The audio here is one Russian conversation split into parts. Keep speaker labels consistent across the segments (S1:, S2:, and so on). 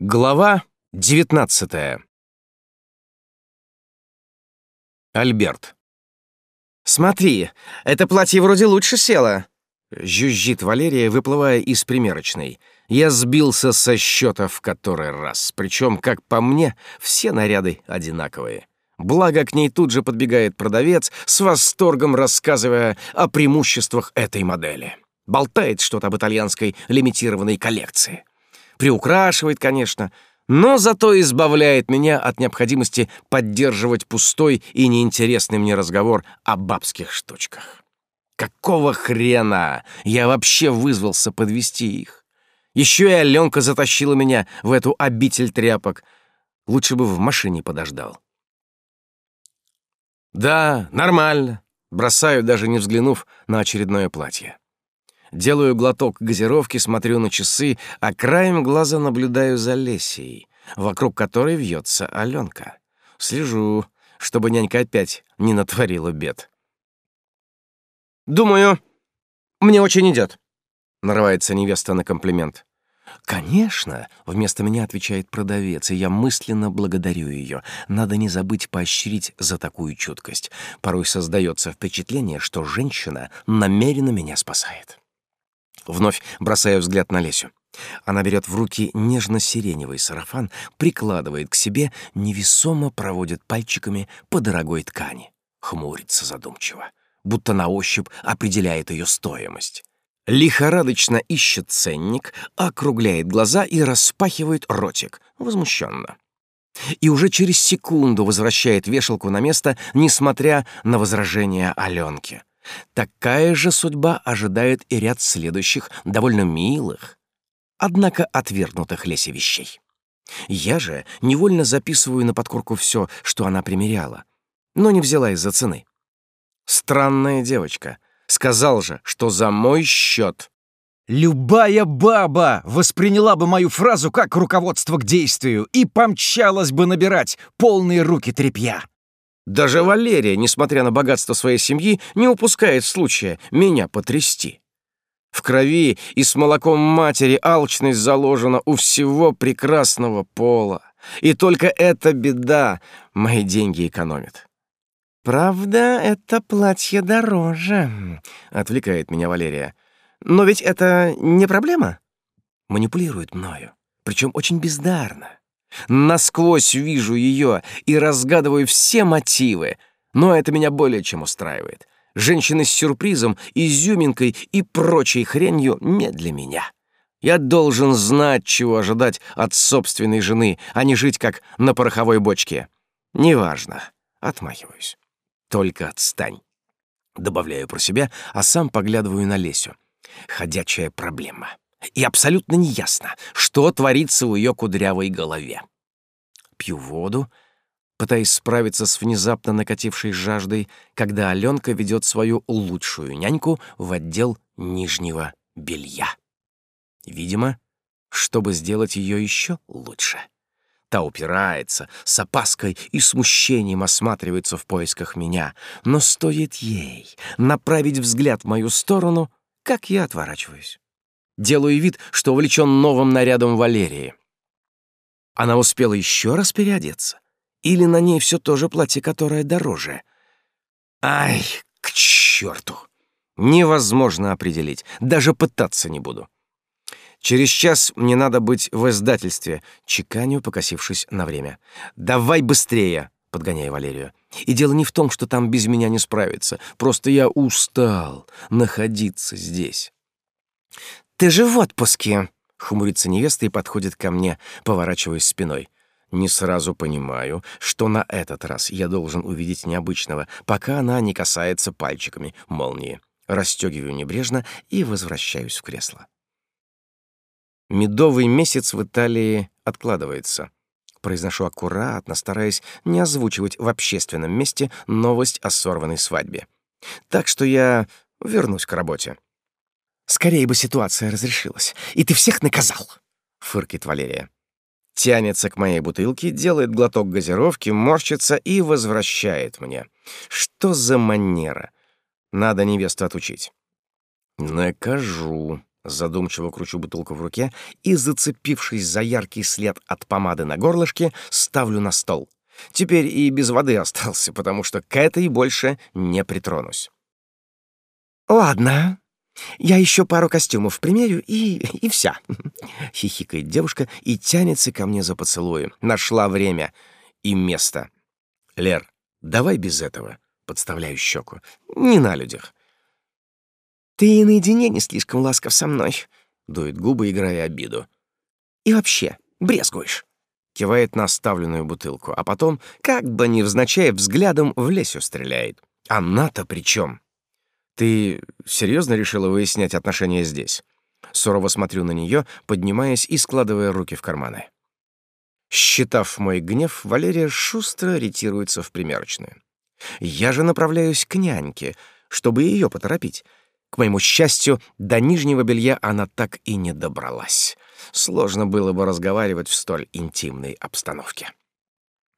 S1: Глава 19 Альберт.
S2: «Смотри, это платье вроде лучше село», —
S1: жужжит Валерия, выплывая из примерочной. Я сбился со счета в который раз, причем, как по мне, все наряды одинаковые. Благо, к ней тут же подбегает продавец, с восторгом рассказывая о преимуществах этой модели. Болтает что-то об итальянской лимитированной коллекции приукрашивает, конечно, но зато избавляет меня от необходимости поддерживать пустой и неинтересный мне разговор о бабских штучках. Какого хрена я вообще вызвался подвести их? Еще и Аленка затащила меня в эту обитель тряпок. Лучше бы в машине подождал. Да, нормально. Бросаю, даже не взглянув на очередное платье. Делаю глоток газировки, смотрю на часы, а краем глаза наблюдаю за Лесией, вокруг которой вьется Аленка. Слежу, чтобы нянька опять не натворила бед.
S2: «Думаю, мне очень идет», —
S1: нарывается невеста на комплимент. «Конечно!» — вместо меня отвечает продавец, и я мысленно благодарю ее. Надо не забыть поощрить за такую чуткость. Порой создается впечатление, что женщина намеренно меня спасает. Вновь бросаю взгляд на Лесю. Она берет в руки нежно-сиреневый сарафан, прикладывает к себе, невесомо проводит пальчиками по дорогой ткани. Хмурится задумчиво, будто на ощупь определяет ее стоимость. Лихорадочно ищет ценник, округляет глаза и распахивает ротик, возмущенно. И уже через секунду возвращает вешалку на место, несмотря на возражения Аленки. Такая же судьба ожидает и ряд следующих, довольно милых, однако отвергнутых Лесе вещей. Я же невольно записываю на подкорку все, что она примеряла, но не взяла из-за цены. Странная девочка. Сказал же, что за мой счет.
S2: Любая баба восприняла бы мою фразу как руководство к действию и помчалась бы набирать полные руки тряпья.
S1: Даже Валерия, несмотря на богатство своей семьи, не упускает случая меня потрясти. В крови и с молоком матери алчность заложена у всего прекрасного пола. И только эта беда мои деньги экономит.
S2: «Правда, это платье дороже», — отвлекает меня Валерия. «Но ведь это не проблема?»
S1: Манипулирует мною, причем очень бездарно. Насквозь вижу ее и разгадываю все мотивы, но это меня более чем устраивает. Женщины с сюрпризом, изюминкой и прочей хренью не для меня. Я должен знать, чего ожидать от собственной жены, а не жить как на пороховой бочке. Неважно. Отмахиваюсь. Только отстань. Добавляю про себя, а сам поглядываю на Лесю. Ходячая проблема и абсолютно неясно, что творится в ее кудрявой голове. Пью воду, пытаясь справиться с внезапно накатившей жаждой, когда Аленка ведет свою лучшую няньку в отдел нижнего белья. Видимо, чтобы сделать ее еще лучше. Та упирается, с опаской и смущением осматривается в поисках меня, но стоит ей направить взгляд в мою сторону, как я отворачиваюсь. Делаю вид, что увлечен новым нарядом Валерии. Она успела еще раз переодеться? Или на ней все то же платье, которое дороже? Ай, к черту! Невозможно определить. Даже пытаться не буду. Через час мне надо быть в издательстве, чеканю, покосившись на время. «Давай быстрее!» — подгоняя Валерию. «И дело не в том, что там без меня не справиться. Просто я устал находиться здесь».
S2: «Ты же в отпуске!»
S1: — хмурится невеста и подходит ко мне, поворачиваясь спиной. Не сразу понимаю, что на этот раз я должен увидеть необычного, пока она не касается пальчиками молнии. Расстегиваю небрежно и возвращаюсь в кресло. Медовый месяц в Италии откладывается. Произношу аккуратно, стараясь не озвучивать в общественном месте новость о сорванной свадьбе. Так что я вернусь к работе.
S2: Скорее бы ситуация разрешилась, и ты всех наказал!»
S1: — фыркит Валерия. Тянется к моей бутылке, делает глоток газировки, морщится и возвращает мне. Что за манера? Надо невесту отучить. «Накажу», — Задумчиво кручу бутылку в руке и, зацепившись за яркий след от помады на горлышке, ставлю на стол. Теперь и без воды остался, потому что к этой больше не притронусь. «Ладно, я еще пару костюмов примерю, и, и вся», — хихикает девушка и тянется ко мне за поцелуем. Нашла время и место. «Лер, давай без этого», — подставляю щеку. «Не на людях». «Ты и наедине не слишком ласков со мной», — дует губы, играя обиду. «И вообще, брезгуешь» кивает на оставленную бутылку, а потом, как бы невзначай, взглядом в лесю стреляет. Она-то при чем? Ты серьезно решила выяснять отношения здесь? Сурово смотрю на нее, поднимаясь и складывая руки в карманы. Считав мой гнев, Валерия шустро ретируется в примерочную. Я же направляюсь к няньке, чтобы ее поторопить. К моему счастью, до нижнего белья она так и не добралась сложно было бы разговаривать в столь интимной обстановке.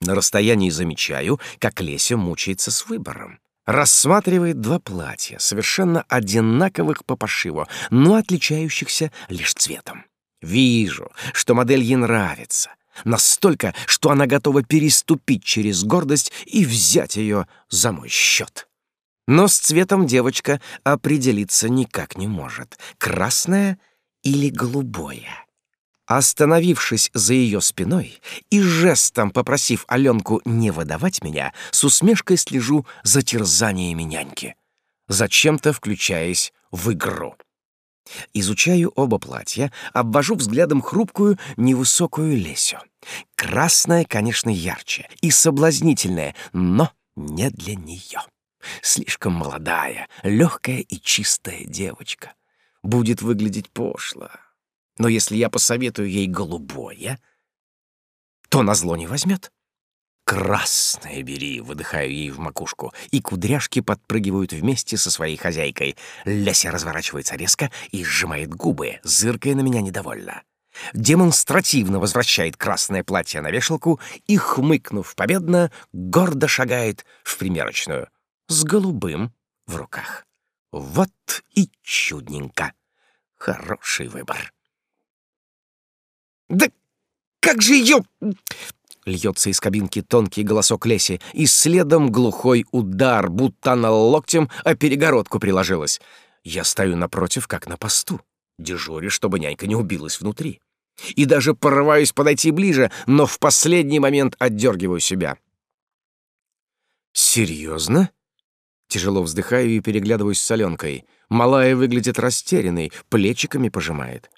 S1: На расстоянии замечаю, как Леся мучается с выбором. Рассматривает два платья, совершенно одинаковых по пошиву, но отличающихся лишь цветом. Вижу, что модель ей нравится. Настолько, что она готова переступить через гордость и взять ее за мой счет. Но с цветом девочка определиться никак не может. Красное или голубое. Остановившись за ее спиной и жестом попросив Аленку не выдавать меня, с усмешкой слежу за терзаниями няньки, зачем-то включаясь в игру. Изучаю оба платья, обвожу взглядом хрупкую, невысокую Лесю. Красная, конечно, ярче и соблазнительная, но не для нее. Слишком молодая, легкая и чистая девочка. Будет выглядеть пошло. Но если я посоветую ей голубое, то на зло не возьмет. «Красное бери!» — выдыхаю ей в макушку, и кудряшки подпрыгивают вместе со своей хозяйкой. Ляся разворачивается резко и сжимает губы, зыркая на меня недовольно. Демонстративно возвращает красное платье на вешалку и, хмыкнув победно, гордо шагает в примерочную с голубым в руках. Вот и чудненько. Хороший выбор. «Да как же ее...» Льется из кабинки тонкий голосок Леси, и следом глухой удар, будто она локтем о перегородку приложилась. Я стою напротив, как на посту, дежурю, чтобы нянька не убилась внутри. И даже порываюсь подойти ближе, но в последний момент отдергиваю себя. «Серьезно?» Тяжело вздыхаю и переглядываюсь с Аленкой. Малая выглядит растерянной, плечиками пожимает.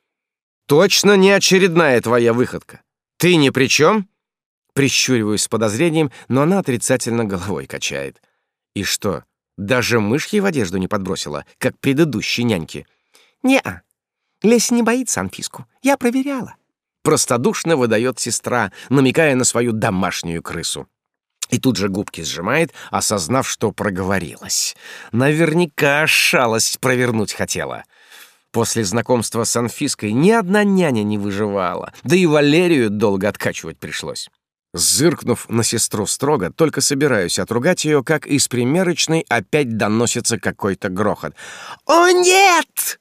S1: Точно не очередная твоя выходка. Ты ни при чем? Прищуриваюсь с подозрением, но она отрицательно головой качает. И что, даже мышь ей в одежду не подбросила, как предыдущей няньки? «Не-а, Леся не боится Анфиску. Я проверяла». Простодушно выдает сестра, намекая на свою домашнюю крысу. И тут же губки сжимает, осознав, что проговорилась. Наверняка шалость провернуть хотела. После знакомства с Анфиской ни одна няня не выживала, да и Валерию долго откачивать пришлось. Зыркнув на сестру строго, только собираюсь отругать ее, как из примерочной опять доносится какой-то грохот. «О, нет!»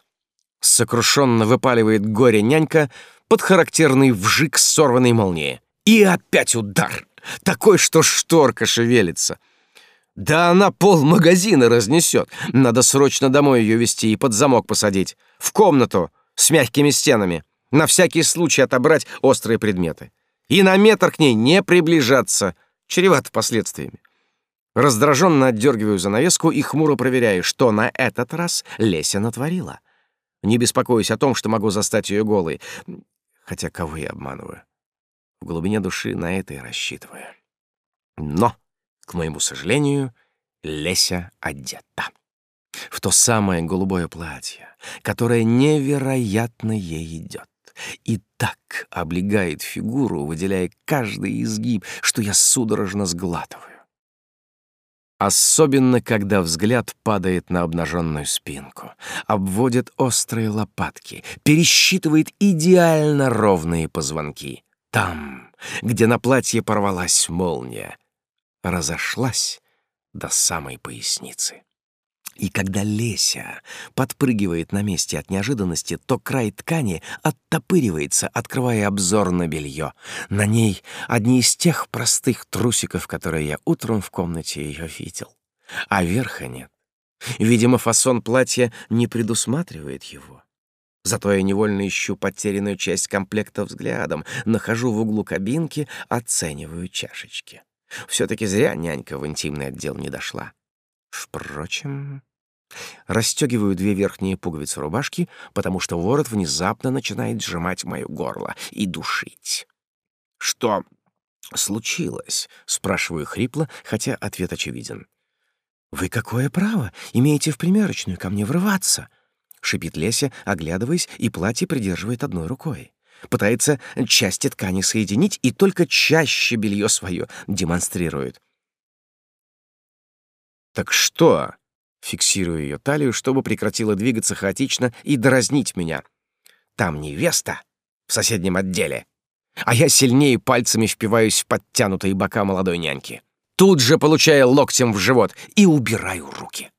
S1: Сокрушенно выпаливает горе-нянька под характерный вжик сорванной молнии. И опять удар! Такой, что шторка шевелится. Да она пол магазина разнесет. Надо срочно домой ее вести и под замок посадить. В комнату с мягкими стенами. На всякий случай отобрать острые предметы. И на метр к ней не приближаться. Чревато последствиями. Раздраженно отдергиваю занавеску и хмуро проверяю, что на этот раз Леся натворила. Не беспокоюсь о том, что могу застать ее голой. Хотя кого я обманываю? В глубине души на это и рассчитываю. Но к моему сожалению, Леся одета. В то самое голубое платье, которое невероятно ей идет. И так облегает фигуру, выделяя каждый изгиб, что я судорожно сглатываю. Особенно, когда взгляд падает на обнаженную спинку, обводит острые лопатки, пересчитывает идеально ровные позвонки. Там, где на платье порвалась молния, разошлась до самой поясницы. И когда Леся подпрыгивает на месте от неожиданности, то край ткани оттопыривается, открывая обзор на белье. На ней одни из тех простых трусиков, которые я утром в комнате ее видел. А верха нет. Видимо, фасон платья не предусматривает его. Зато я невольно ищу потерянную часть комплекта взглядом, нахожу в углу кабинки, оцениваю чашечки. Все-таки зря нянька в интимный отдел не дошла. Впрочем, расстегиваю две верхние пуговицы рубашки, потому что ворот внезапно начинает сжимать мое горло и душить. «Что случилось?» — спрашиваю хрипло, хотя ответ очевиден. «Вы какое право имеете в примерочную ко мне врываться?» — шипит Леся, оглядываясь, и платье придерживает одной рукой. Пытается части ткани соединить и только чаще белье свое демонстрирует. «Так что?» — фиксирую ее талию, чтобы прекратила двигаться хаотично и дразнить меня. «Там невеста в соседнем отделе, а я сильнее пальцами впиваюсь в подтянутые бока молодой няньки. Тут же получая локтем в живот и убираю руки».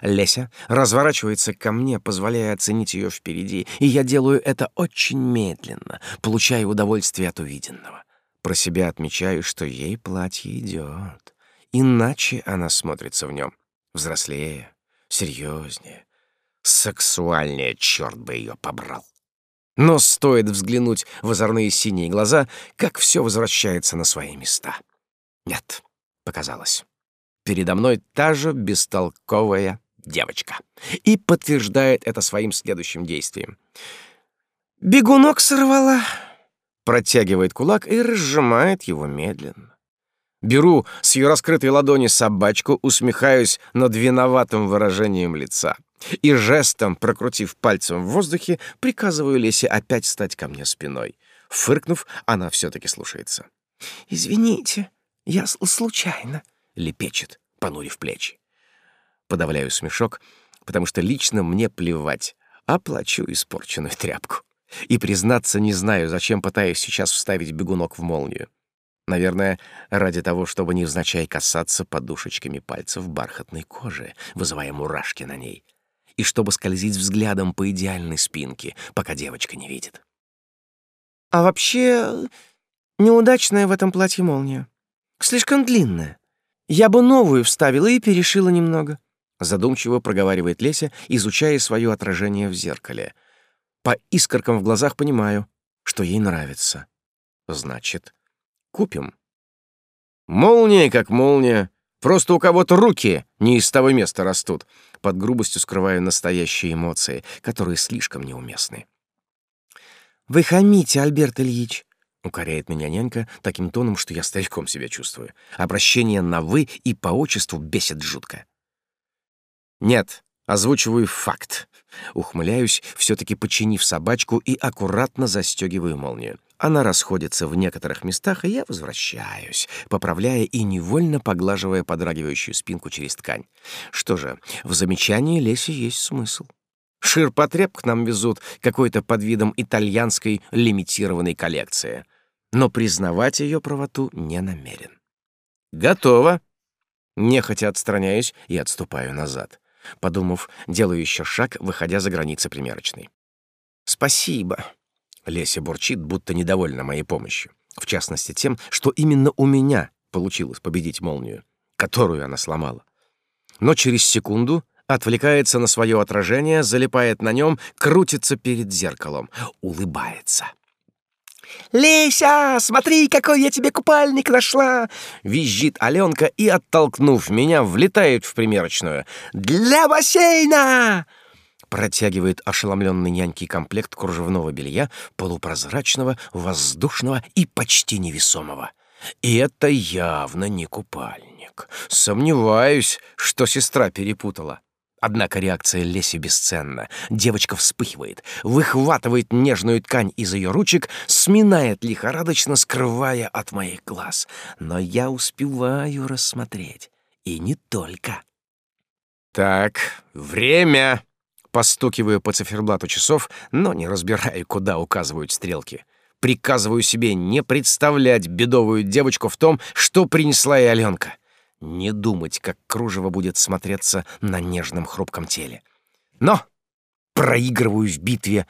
S1: Леся разворачивается ко мне, позволяя оценить ее впереди, и я делаю это очень медленно, получая удовольствие от увиденного. Про себя отмечаю, что ей платье идет. Иначе она смотрится в нем взрослее, серьезнее, сексуальнее, черт бы ее побрал. Но стоит взглянуть в озорные синие глаза, как все возвращается на свои места. Нет, показалось. Передо мной та же бестолковая девочка. И подтверждает это своим следующим действием. «Бегунок сорвала!» Протягивает кулак и разжимает его медленно. Беру с ее раскрытой ладони собачку, усмехаюсь над виноватым выражением лица и жестом, прокрутив пальцем в воздухе, приказываю Лесе опять стать ко мне спиной. Фыркнув, она все-таки слушается. «Извините, я случайно», — лепечет, понурив плечи. Подавляю смешок, потому что лично мне плевать, оплачу испорченную тряпку. И, признаться, не знаю, зачем пытаюсь сейчас вставить бегунок в молнию. Наверное, ради того, чтобы невзначай касаться подушечками пальцев бархатной кожи, вызывая мурашки на ней, и чтобы скользить взглядом по идеальной спинке, пока девочка не видит. «А вообще, неудачная в этом платье молния. Слишком длинная. Я бы новую вставила и перешила немного», — задумчиво проговаривает Леся, изучая свое отражение в зеркале. По искоркам в глазах понимаю, что ей нравится. Значит, Купим. Молния как молния. Просто у кого-то руки не из того места растут. Под грубостью скрываю настоящие эмоции, которые слишком неуместны. «Вы хамите, Альберт Ильич», — укоряет меня нянька таким тоном, что я стариком себя чувствую. Обращение на «вы» и по отчеству бесит жутко. «Нет, озвучиваю факт». Ухмыляюсь, все-таки починив собачку и аккуратно застегиваю молнию. Она расходится в некоторых местах, и я возвращаюсь, поправляя и невольно поглаживая подрагивающую спинку через ткань. Что же, в замечании Леси есть смысл. Ширпотреб к нам везут какой-то под видом итальянской лимитированной коллекции. Но признавать ее правоту не намерен. «Готово!» Нехотя отстраняюсь и отступаю назад. Подумав, делаю еще шаг, выходя за границы примерочной. «Спасибо!» Леся бурчит, будто недовольна моей помощью. В частности, тем, что именно у меня получилось победить молнию, которую она сломала. Но через секунду отвлекается на свое отражение, залипает на нем, крутится перед зеркалом, улыбается. «Леся, смотри, какой я тебе купальник нашла!» Визжит Аленка и, оттолкнув меня, влетает в примерочную. «Для бассейна!» протягивает ошеломленный нянький комплект кружевного белья, полупрозрачного, воздушного и почти невесомого. И это явно не купальник. Сомневаюсь, что сестра перепутала. Однако реакция Леси бесценна. Девочка вспыхивает, выхватывает нежную ткань из ее ручек, сминает лихорадочно, скрывая от моих глаз. Но я успеваю рассмотреть. И не только. «Так, время!» Постукиваю по циферблату часов, но не разбираю, куда указывают стрелки. Приказываю себе не представлять бедовую девочку в том, что принесла и Аленка. Не думать, как кружево будет смотреться на нежном хрупком теле. Но проигрываю в битве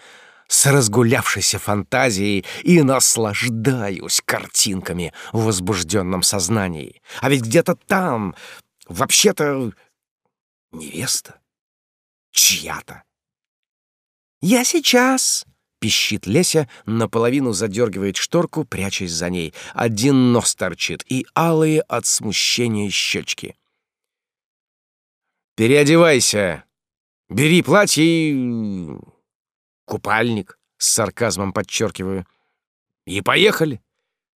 S1: с разгулявшейся фантазией и наслаждаюсь картинками в возбужденном сознании. А ведь где-то там, вообще-то, невеста чья-то. «Я сейчас!» — пищит Леся, наполовину задергивает шторку, прячась за ней. Один нос торчит и алые от смущения щечки. «Переодевайся! Бери платье и... купальник!» — с сарказмом подчеркиваю. «И поехали!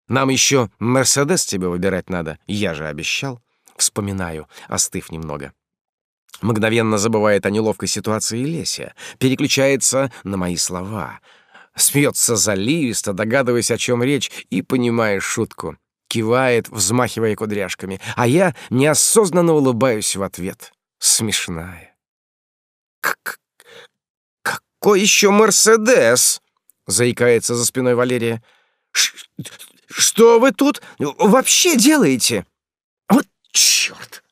S1: Нам еще Мерседес тебе выбирать надо, я же обещал!» Вспоминаю, остыв немного. Мгновенно забывает о неловкой ситуации Леся, переключается на мои слова. Смеется заливисто, догадываясь, о чем речь, и понимая шутку. Кивает, взмахивая кудряшками, а я неосознанно улыбаюсь в ответ. Смешная. «К «Какой еще Мерседес?» — заикается за спиной Валерия. «Что вы тут вообще делаете?» «Вот черт!»